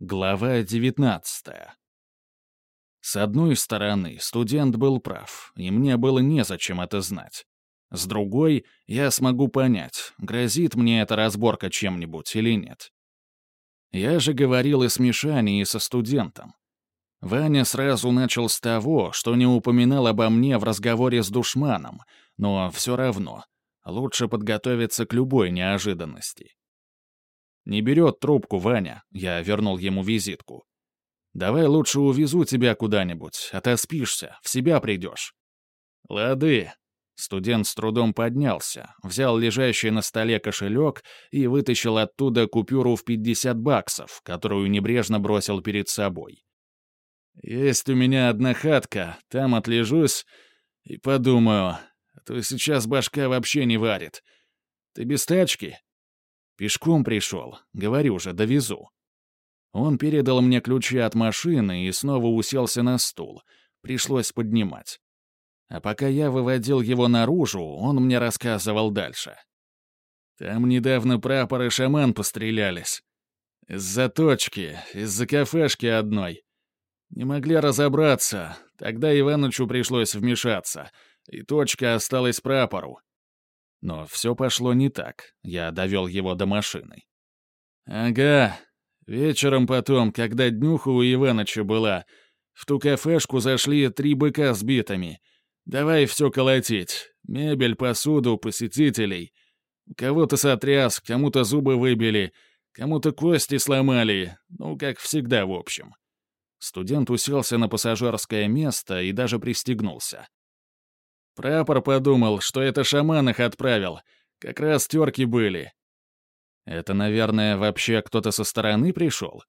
Глава 19 С одной стороны, студент был прав, и мне было незачем это знать. С другой, я смогу понять, грозит мне эта разборка чем-нибудь или нет. Я же говорил и с Мишаней, и со студентом. Ваня сразу начал с того, что не упоминал обо мне в разговоре с душманом, но все равно лучше подготовиться к любой неожиданности. «Не берет трубку, Ваня», — я вернул ему визитку. «Давай лучше увезу тебя куда-нибудь, а ты спишься, в себя придешь». «Лады». Студент с трудом поднялся, взял лежащий на столе кошелек и вытащил оттуда купюру в 50 баксов, которую небрежно бросил перед собой. «Есть у меня одна хатка, там отлежусь и подумаю, а то сейчас башка вообще не варит. Ты без тачки?» Пешком пришел, говорю же, довезу. Он передал мне ключи от машины и снова уселся на стул. Пришлось поднимать. А пока я выводил его наружу, он мне рассказывал дальше. Там недавно прапор и шаман пострелялись. Из-за точки, из-за кафешки одной. Не могли разобраться, тогда Иванычу пришлось вмешаться, и точка осталась прапору. Но все пошло не так. Я довел его до машины. «Ага. Вечером потом, когда днюха у Иваныча была, в ту кафешку зашли три быка с битами. Давай все колотить. Мебель, посуду, посетителей. Кого-то сотряс, кому-то зубы выбили, кому-то кости сломали. Ну, как всегда, в общем». Студент уселся на пассажирское место и даже пристегнулся. Прапор подумал, что это шаман их отправил. Как раз терки были. Это, наверное, вообще кто-то со стороны пришел?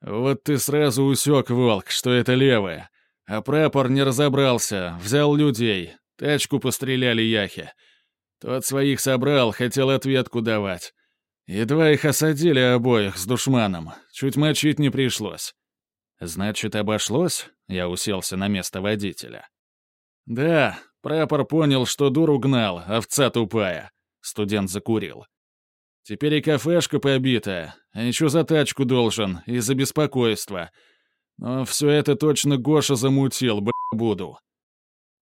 Вот ты сразу усек, волк, что это левое. А прапор не разобрался, взял людей. Тачку постреляли яхи. Тот своих собрал, хотел ответку давать. Едва их осадили обоих с душманом. Чуть мочить не пришлось. Значит, обошлось? Я уселся на место водителя. Да, Прапор понял, что дуру гнал, овца тупая. Студент закурил. Теперь и кафешка побита, а еще за тачку должен, из-за беспокойства. Но все это точно Гоша замутил, б*** буду.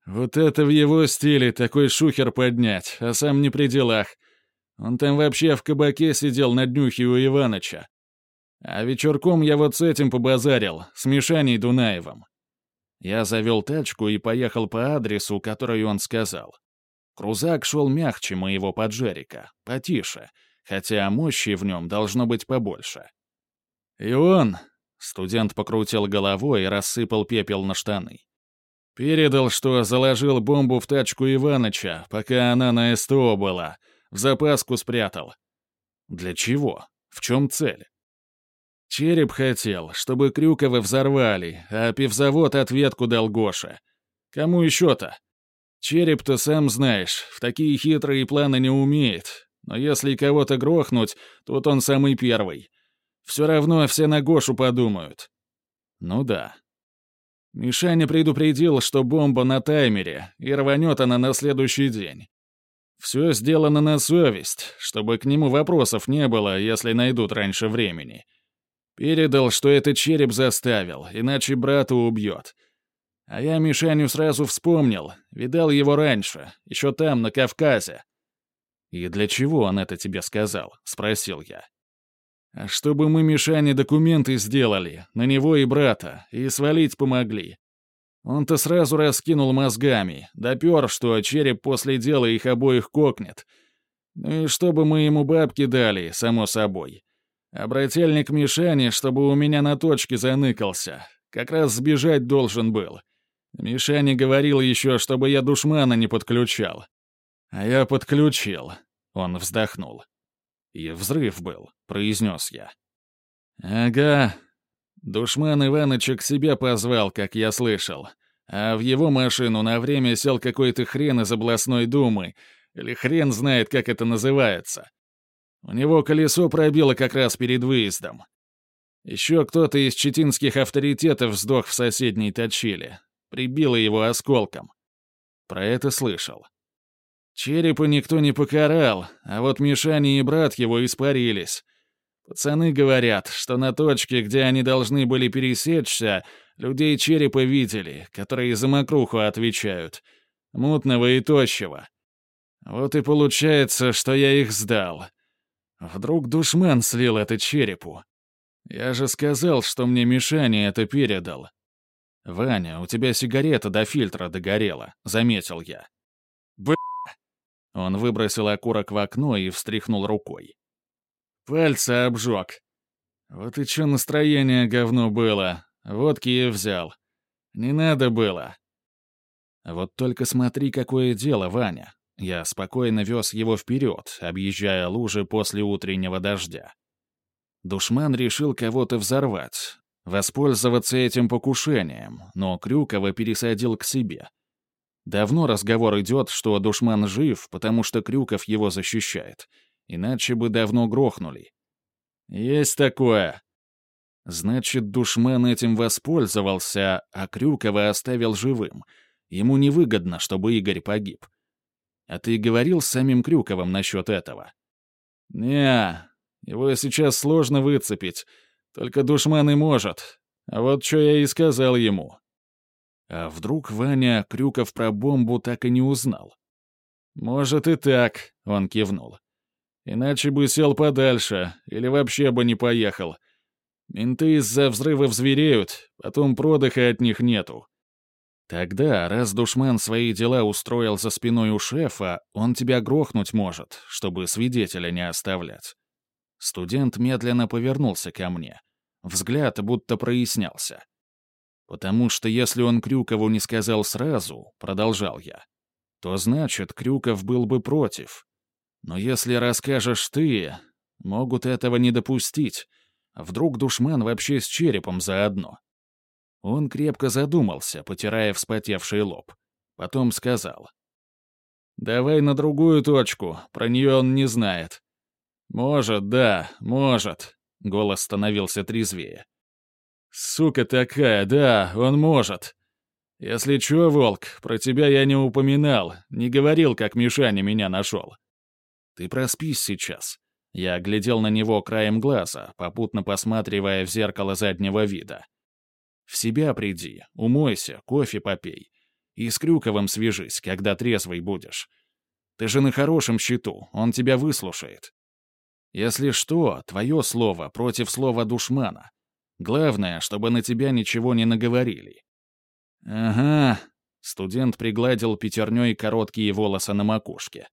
Вот это в его стиле такой шухер поднять, а сам не при делах. Он там вообще в кабаке сидел на днюхе у Иваныча. А вечерком я вот с этим побазарил, с Мишаней Дунаевым. Я завел тачку и поехал по адресу, который он сказал. Крузак шел мягче моего поджерика, потише, хотя мощи в нем должно быть побольше. «И он...» — студент покрутил головой и рассыпал пепел на штаны. «Передал, что заложил бомбу в тачку Иваныча, пока она на СТО была, в запаску спрятал. Для чего? В чем цель?» Череп хотел, чтобы Крюкова взорвали, а пивзавод ответку дал Гоша. Кому еще-то? Череп-то, сам знаешь, в такие хитрые планы не умеет. Но если кого-то грохнуть, тут он самый первый. Все равно все на Гошу подумают. Ну да. Мишаня предупредил, что бомба на таймере, и рванет она на следующий день. Все сделано на совесть, чтобы к нему вопросов не было, если найдут раньше времени. Передал, что это череп заставил, иначе брата убьет. А я Мишаню сразу вспомнил, видал его раньше, еще там, на Кавказе. «И для чего он это тебе сказал?» — спросил я. «А чтобы мы Мишане документы сделали, на него и брата, и свалить помогли. Он-то сразу раскинул мозгами, допер, что череп после дела их обоих кокнет. Ну и чтобы мы ему бабки дали, само собой. А брательник Мишани, чтобы у меня на точке заныкался. Как раз сбежать должен был. Мишани говорил еще, чтобы я душмана не подключал. А я подключил. Он вздохнул. И взрыв был, произнес я. Ага. Душман Иваныча к себе позвал, как я слышал. А в его машину на время сел какой-то хрен из областной думы, или хрен знает, как это называется. У него колесо пробило как раз перед выездом. Еще кто-то из читинских авторитетов сдох в соседней точиле. Прибило его осколком. Про это слышал. Черепа никто не покарал, а вот Мишани и брат его испарились. Пацаны говорят, что на точке, где они должны были пересечься, людей черепа видели, которые за мокруху отвечают. Мутного и тощего. Вот и получается, что я их сдал. Вдруг душман слил это черепу. Я же сказал, что мне Мишаня это передал. «Ваня, у тебя сигарета до фильтра догорела», — заметил я. «Б***!» Он выбросил окурок в окно и встряхнул рукой. Пальцы обжег. Вот и чё настроение говно было. Водки я взял. Не надо было. Вот только смотри, какое дело, Ваня. Я спокойно вез его вперед, объезжая лужи после утреннего дождя. Душман решил кого-то взорвать, воспользоваться этим покушением, но Крюкова пересадил к себе. Давно разговор идет, что душман жив, потому что Крюков его защищает — Иначе бы давно грохнули. Есть такое. Значит, душман этим воспользовался, а Крюкова оставил живым. Ему невыгодно, чтобы Игорь погиб. А ты говорил с самим Крюковым насчет этого? Не, его сейчас сложно выцепить. Только душман и может. А вот что я и сказал ему. А вдруг Ваня Крюков про бомбу так и не узнал? «Может и так», — он кивнул. Иначе бы сел подальше, или вообще бы не поехал. Менты из-за взрывов звереют, потом продыха от них нету. Тогда, раз душман свои дела устроил за спиной у шефа, он тебя грохнуть может, чтобы свидетеля не оставлять. Студент медленно повернулся ко мне. Взгляд будто прояснялся. Потому что если он Крюкову не сказал сразу, продолжал я, то значит, Крюков был бы против, но если расскажешь ты, могут этого не допустить. Вдруг душман вообще с черепом заодно. Он крепко задумался, потирая вспотевший лоб. Потом сказал. «Давай на другую точку, про нее он не знает». «Может, да, может», — голос становился трезвее. «Сука такая, да, он может. Если чё, Волк, про тебя я не упоминал, не говорил, как Мишаня меня нашел. Ты проспись сейчас». Я глядел на него краем глаза, попутно посматривая в зеркало заднего вида. «В себя приди, умойся, кофе попей. И с Крюковым свяжись, когда трезвый будешь. Ты же на хорошем счету, он тебя выслушает. Если что, твое слово против слова душмана. Главное, чтобы на тебя ничего не наговорили». «Ага», — студент пригладил пятерней короткие волосы на макушке.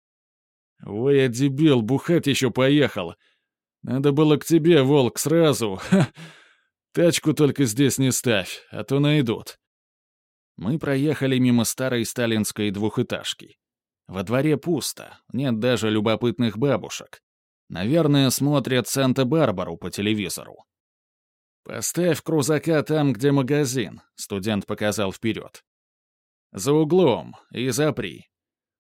«Ой, я дебил, бухать еще поехал. Надо было к тебе, волк, сразу. Ха. Тачку только здесь не ставь, а то найдут». Мы проехали мимо старой сталинской двухэтажки. Во дворе пусто, нет даже любопытных бабушек. Наверное, смотрят Санта-Барбару по телевизору. «Поставь крузака там, где магазин», — студент показал вперед. «За углом и запри.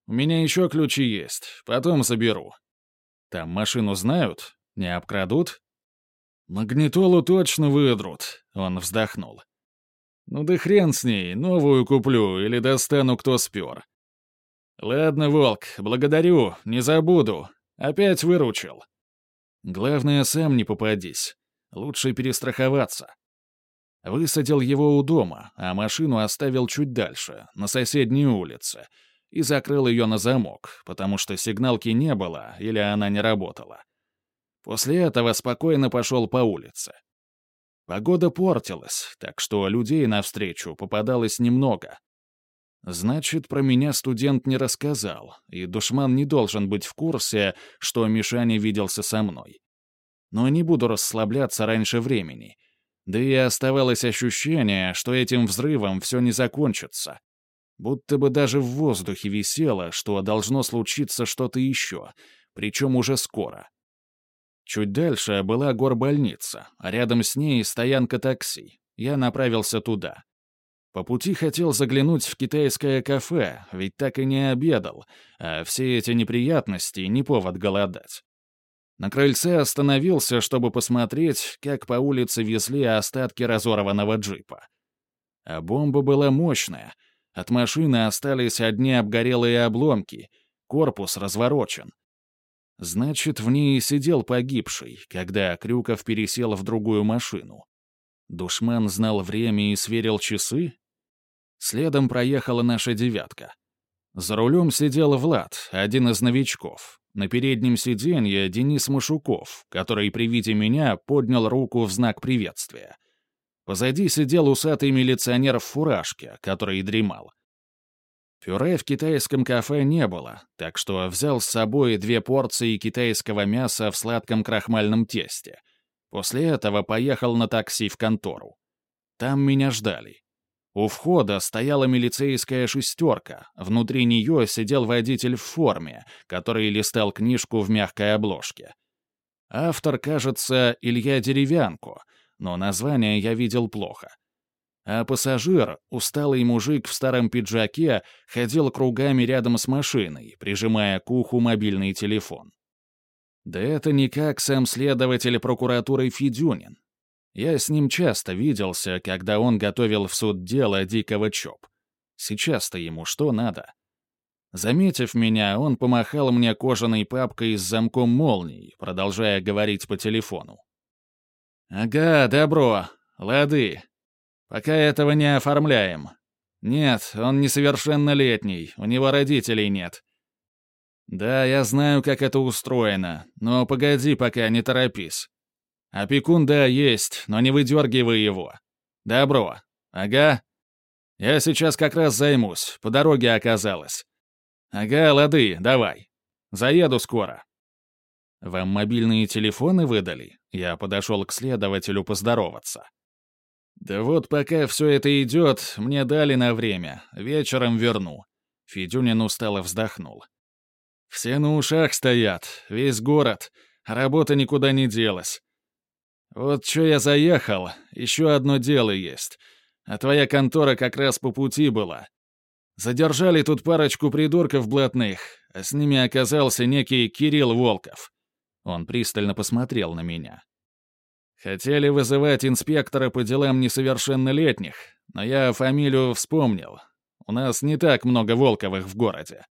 У меня еще ключи есть, потом заберу. Там машину знают? Не обкрадут? Магнитолу точно выдрут, он вздохнул. Ну да хрен с ней, новую куплю или достану, кто спер. Ладно, Волк, благодарю, не забуду. Опять выручил. Главное, сам не попадись. Лучше перестраховаться. Высадил его у дома, а машину оставил чуть дальше, на соседней улице, и закрыл ее на замок, потому что сигналки не было или она не работала. После этого спокойно пошел по улице. Погода портилась, так что людей навстречу попадалось немного. Значит, про меня студент не рассказал, и душман не должен быть в курсе, что Мишаня виделся со мной. Но не буду расслабляться раньше времени. Да и оставалось ощущение, что этим взрывом все не закончится. Будто бы даже в воздухе висело, что должно случиться что-то еще, причем уже скоро. Чуть дальше была горбольница, а рядом с ней стоянка такси. Я направился туда. По пути хотел заглянуть в китайское кафе, ведь так и не обедал, а все эти неприятности — не повод голодать. На крыльце остановился, чтобы посмотреть, как по улице везли остатки разорванного джипа. А бомба была мощная — от машины остались одни обгорелые обломки, корпус разворочен. Значит, в ней сидел погибший, когда Крюков пересел в другую машину. Душман знал время и сверил часы? Следом проехала наша «девятка». За рулем сидел Влад, один из новичков. На переднем сиденье Денис Машуков, который при виде меня поднял руку в знак приветствия. Позади сидел усатый милиционер в фуражке, который дремал. Пюре в китайском кафе не было, так что взял с собой две порции китайского мяса в сладком крахмальном тесте. После этого поехал на такси в контору. Там меня ждали. У входа стояла милицейская шестерка, внутри нее сидел водитель в форме, который листал книжку в мягкой обложке. Автор, кажется, Илья Деревянко, но название я видел плохо а пассажир, усталый мужик в старом пиджаке, ходил кругами рядом с машиной, прижимая к уху мобильный телефон. Да это никак сам следователь прокуратуры Федюнин. Я с ним часто виделся, когда он готовил в суд дело Дикого ЧОП. Сейчас-то ему что надо? Заметив меня, он помахал мне кожаной папкой с замком молний, продолжая говорить по телефону. «Ага, добро. Лады. Пока этого не оформляем. Нет, он несовершеннолетний, у него родителей нет. Да, я знаю, как это устроено, но погоди пока, не торопись. Опекун, да, есть, но не выдергивай его. Добро. Ага. Я сейчас как раз займусь, по дороге оказалось. Ага, лады, давай. Заеду скоро. Вам мобильные телефоны выдали? Я подошел к следователю поздороваться. «Да вот пока все это идет, мне дали на время. Вечером верну». Федюнин устало вздохнул. «Все на ушах стоят, весь город. Работа никуда не делась. Вот что я заехал, еще одно дело есть. А твоя контора как раз по пути была. Задержали тут парочку придурков блатных, а с ними оказался некий Кирилл Волков». Он пристально посмотрел на меня. Хотели вызывать инспектора по делам несовершеннолетних, но я фамилию вспомнил. У нас не так много Волковых в городе.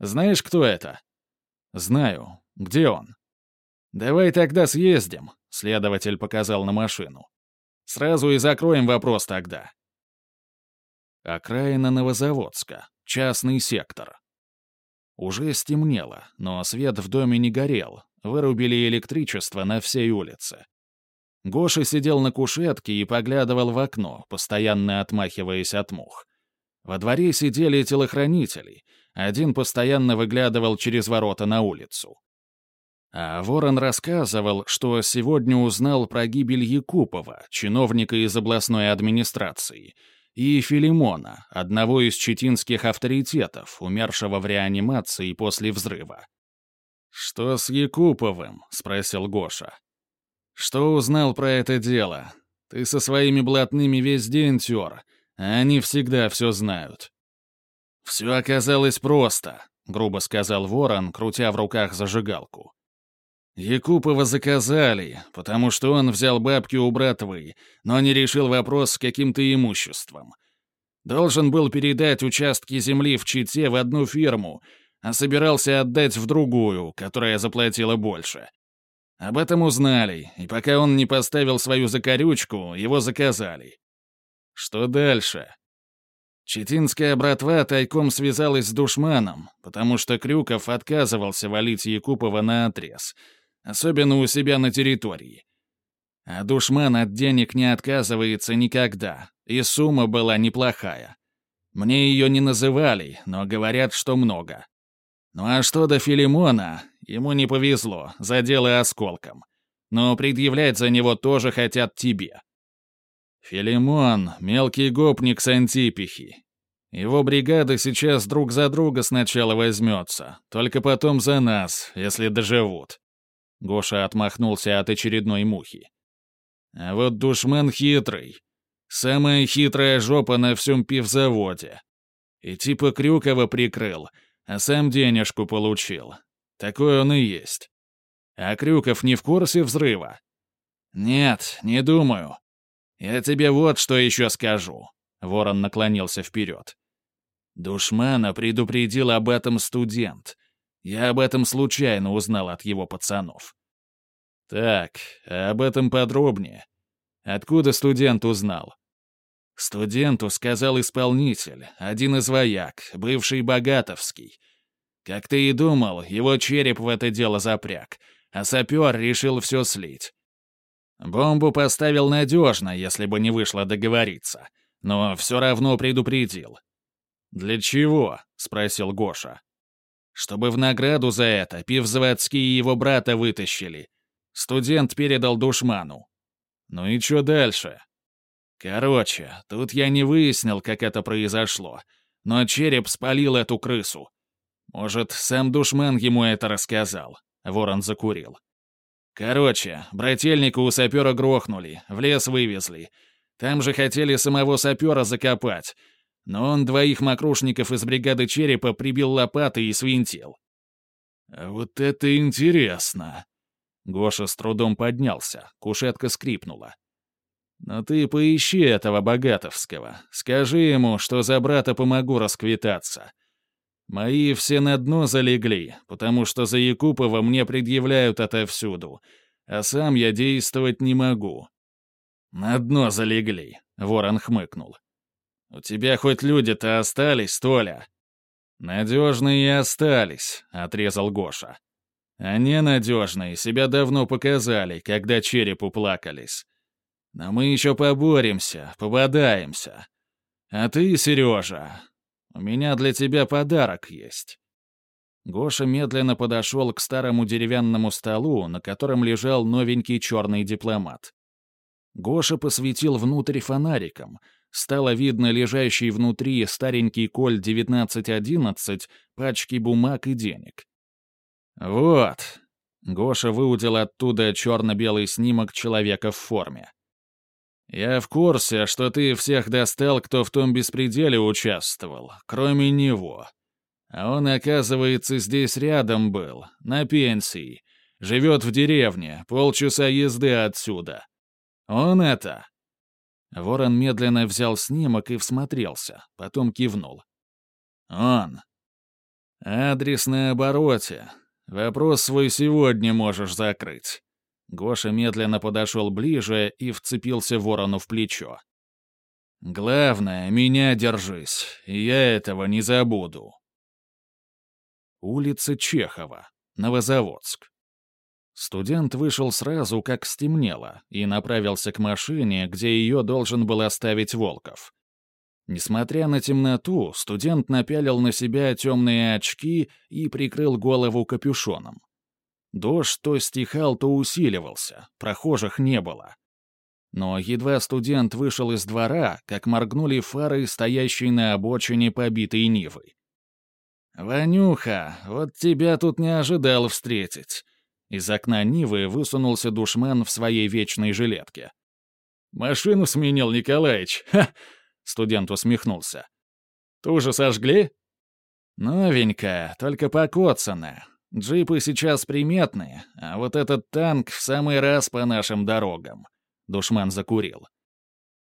Знаешь, кто это? Знаю. Где он? Давай тогда съездим, следователь показал на машину. Сразу и закроем вопрос тогда. Окраина Новозаводска. Частный сектор. Уже стемнело, но свет в доме не горел. Вырубили электричество на всей улице. Гоша сидел на кушетке и поглядывал в окно, постоянно отмахиваясь от мух. Во дворе сидели телохранители. Один постоянно выглядывал через ворота на улицу. А Ворон рассказывал, что сегодня узнал про гибель Якупова, чиновника из областной администрации, и Филимона, одного из читинских авторитетов, умершего в реанимации после взрыва. «Что с Якуповым?» — спросил Гоша. Что узнал про это дело? Ты со своими блатными весь день тер, а они всегда все знают. Все оказалось просто, грубо сказал ворон, крутя в руках зажигалку. Якупова заказали, потому что он взял бабки у братвы, но не решил вопрос с каким-то имуществом. Должен был передать участки земли в Чите в одну фирму, а собирался отдать в другую, которая заплатила больше. Об этом узнали, и пока он не поставил свою закорючку, его заказали. Что дальше? Четинская братва тайком связалась с душманом, потому что Крюков отказывался валить Якупова на отрез, особенно у себя на территории. А душман от денег не отказывается никогда, и сумма была неплохая. Мне ее не называли, но говорят, что много. Ну а что до Филимона, ему не повезло, задело осколком. Но предъявлять за него тоже хотят тебе. Филимон — мелкий гопник с Антипихи. Его бригада сейчас друг за друга сначала возьмется, только потом за нас, если доживут. Гоша отмахнулся от очередной мухи. А вот душман хитрый. Самая хитрая жопа на всем пивзаводе. И типа Крюкова прикрыл — а сам денежку получил. Такой он и есть. А Крюков не в курсе взрыва? Нет, не думаю. Я тебе вот что еще скажу. Ворон наклонился вперед. Душмана предупредил об этом студент. Я об этом случайно узнал от его пацанов. Так, об этом подробнее. Откуда студент узнал? Студенту сказал исполнитель, один из вояк, бывший Богатовский. Как ты и думал, его череп в это дело запряг, а сапер решил все слить. Бомбу поставил надежно, если бы не вышло договориться, но все равно предупредил. «Для чего?» — спросил Гоша. «Чтобы в награду за это Пивзаводский и его брата вытащили. Студент передал душману. Ну и что дальше?» Короче, тут я не выяснил, как это произошло, но череп спалил эту крысу. Может, сам душман ему это рассказал. Ворон закурил. Короче, брательника у сапера грохнули, в лес вывезли. Там же хотели самого сапера закопать, но он двоих мокрушников из бригады черепа прибил лопатой и свинтил. «Вот это интересно!» Гоша с трудом поднялся, кушетка скрипнула. Но ты поищи этого Богатовского. Скажи ему, что за брата помогу расквитаться. Мои все на дно залегли, потому что за Якупова мне предъявляют отовсюду, а сам я действовать не могу». «На дно залегли», — ворон хмыкнул. «У тебя хоть люди-то остались, Толя?» «Надежные остались», — отрезал Гоша. «А ненадежные себя давно показали, когда черепу плакались. Но мы еще поборемся, пободаемся. А ты, Сережа, у меня для тебя подарок есть». Гоша медленно подошел к старому деревянному столу, на котором лежал новенький черный дипломат. Гоша посветил внутрь фонариком. Стало видно лежащий внутри старенький коль 1911, пачки бумаг и денег. «Вот». Гоша выудил оттуда черно-белый снимок человека в форме. «Я в курсе, что ты всех достал, кто в том беспределе участвовал, кроме него. А он, оказывается, здесь рядом был, на пенсии. Живет в деревне, полчаса езды отсюда. Он это...» Ворон медленно взял снимок и всмотрелся, потом кивнул. «Он. Адрес на обороте. Вопрос свой сегодня можешь закрыть. Гоша медленно подошел ближе и вцепился ворону в плечо. «Главное, меня держись, я этого не забуду». Улица Чехова, Новозаводск. Студент вышел сразу, как стемнело, и направился к машине, где ее должен был оставить Волков. Несмотря на темноту, студент напялил на себя темные очки и прикрыл голову капюшоном. Дождь то стихал, то усиливался, прохожих не было. Но едва студент вышел из двора, как моргнули фары, стоящие на обочине побитой Нивы. «Ванюха, вот тебя тут не ожидал встретить». Из окна Нивы высунулся душман в своей вечной жилетке. «Машину сменил Николаич. Ха!» — студент усмехнулся. «Ту же сожгли?» «Новенькая, только покоцанная. Джипы сейчас приметные, а вот этот танк в самый раз по нашим дорогам. Душман закурил.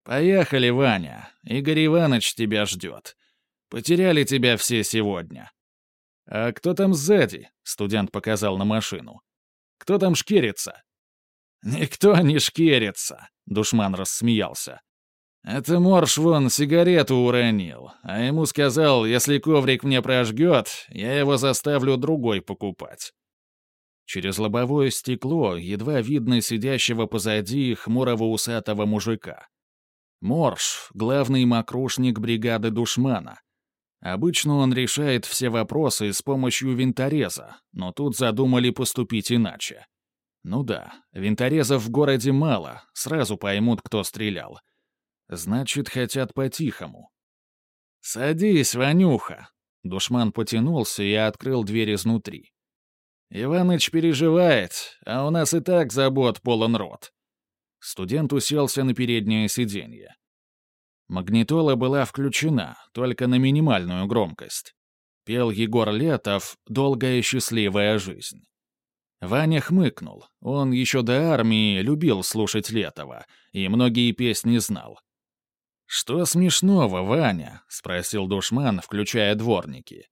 Поехали, Ваня. Игорь Иванович тебя ждет. Потеряли тебя все сегодня. А кто там сзади? Студент показал на машину. Кто там шкерится? Никто не шкерится, душман рассмеялся. Это Морш вон сигарету уронил, а ему сказал, если коврик мне прожгет, я его заставлю другой покупать. Через лобовое стекло едва видно сидящего позади хмурого усатого мужика. Морш — главный мокрушник бригады душмана. Обычно он решает все вопросы с помощью винтореза, но тут задумали поступить иначе. Ну да, винторезов в городе мало, сразу поймут, кто стрелял. Значит, хотят по-тихому. «Садись, Ванюха!» Душман потянулся и открыл дверь изнутри. «Иваныч переживает, а у нас и так забот полон рот». Студент уселся на переднее сиденье. Магнитола была включена, только на минимальную громкость. Пел Егор Летов «Долгая счастливая жизнь». Ваня хмыкнул. Он еще до армии любил слушать Летова и многие песни знал. «Что смешного, Ваня?» — спросил душман, включая дворники.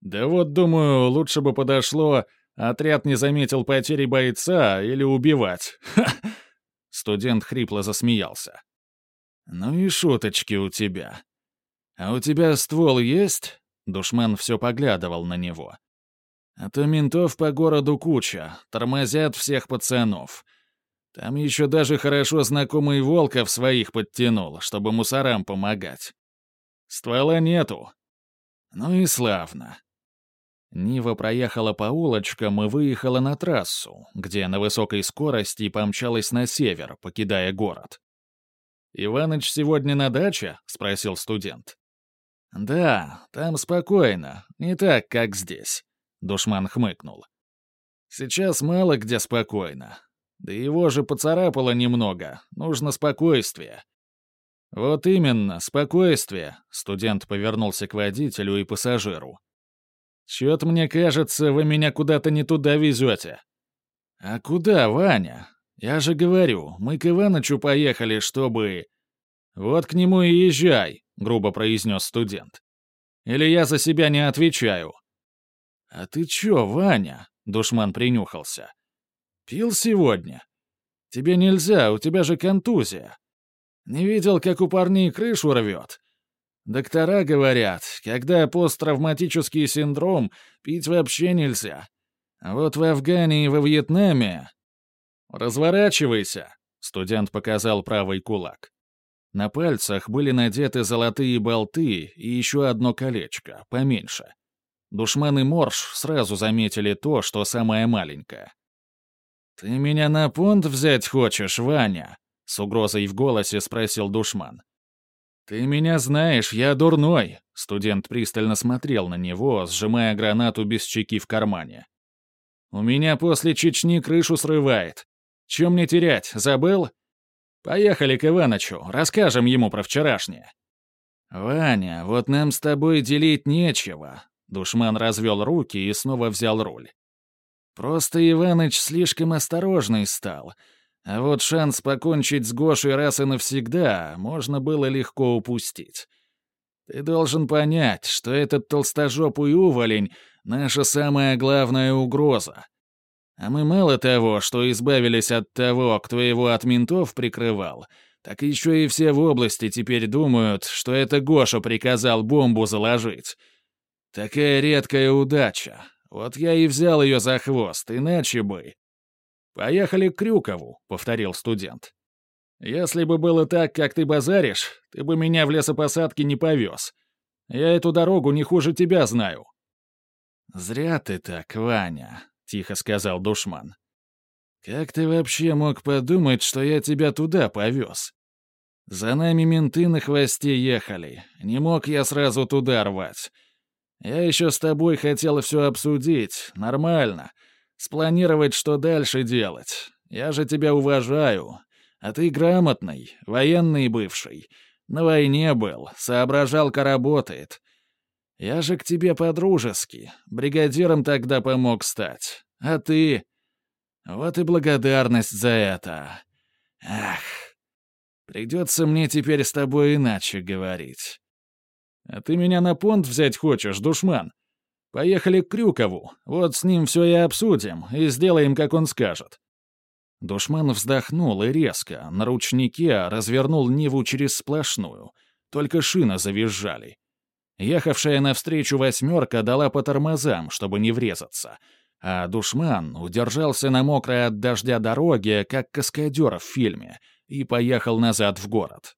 «Да вот, думаю, лучше бы подошло, отряд не заметил потери бойца или убивать. Ха!» Студент хрипло засмеялся. «Ну и шуточки у тебя. А у тебя ствол есть?» Душман все поглядывал на него. «А то ментов по городу куча, тормозят всех пацанов. Там еще даже хорошо знакомый Волков своих подтянул, чтобы мусорам помогать. Ствола нету. Ну и славно. Нива проехала по улочкам и выехала на трассу, где на высокой скорости помчалась на север, покидая город. «Иваныч сегодня на даче?» — спросил студент. «Да, там спокойно, не так, как здесь», — душман хмыкнул. «Сейчас мало где спокойно. Да его же поцарапало немного, нужно спокойствие. Вот именно, спокойствие, студент повернулся к водителю и пассажиру. Чё-то мне кажется, вы меня куда-то не туда везете. А куда, Ваня? Я же говорю, мы к Иванычу поехали, чтобы... Вот к нему и езжай, грубо произнес студент. Или я за себя не отвечаю. А ты чё, Ваня? Душман принюхался. Пил сегодня? Тебе нельзя, у тебя же контузия. Не видел, как у парней крышу рвет? Доктора говорят, когда посттравматический синдром, пить вообще нельзя. А вот в Афгане и во Вьетнаме... «Разворачивайся!» — студент показал правый кулак. На пальцах были надеты золотые болты и еще одно колечко, поменьше. Душман и Морж сразу заметили то, что самое маленькое. «Ты меня на понт взять хочешь, Ваня?» — с угрозой в голосе спросил душман. «Ты меня знаешь, я дурной!» — студент пристально смотрел на него, сжимая гранату без чеки в кармане. «У меня после Чечни крышу срывает. Чем мне терять, забыл? Поехали к Иванычу, расскажем ему про вчерашнее». «Ваня, вот нам с тобой делить нечего», — душман развел руки и снова взял руль. Просто Иваныч слишком осторожный стал. А вот шанс покончить с Гошей раз и навсегда можно было легко упустить. Ты должен понять, что этот толстожопый уволень — наша самая главная угроза. А мы мало того, что избавились от того, кто его от ментов прикрывал, так еще и все в области теперь думают, что это Гоша приказал бомбу заложить. Такая редкая удача, вот я и взял ее за хвост, иначе бы...» «Поехали к Крюкову», — повторил студент. «Если бы было так, как ты базаришь, ты бы меня в лесопосадке не повез. Я эту дорогу не хуже тебя знаю». «Зря ты так, Ваня», — тихо сказал душман. «Как ты вообще мог подумать, что я тебя туда повез? За нами менты на хвосте ехали. Не мог я сразу туда рвать. Я еще с тобой хотел все обсудить, нормально. Спланировать, что дальше делать. Я же тебя уважаю. А ты грамотный, военный бывший. На войне был, соображалка работает. Я же к тебе по-дружески. Бригадиром тогда помог стать. А ты... Вот и благодарность за это. Ах, придется мне теперь с тобой иначе говорить. А ты меня на понт взять хочешь, душман? Поехали к Крюкову, вот с ним все и обсудим, и сделаем, как он скажет». Душман вздохнул и резко, на ручнике развернул Ниву через сплошную. Только шины завизжали. Ехавшая навстречу восьмерка дала по тормозам, чтобы не врезаться, а душман удержался на мокрой от дождя дороге, как каскадер в фильме, и поехал назад в город.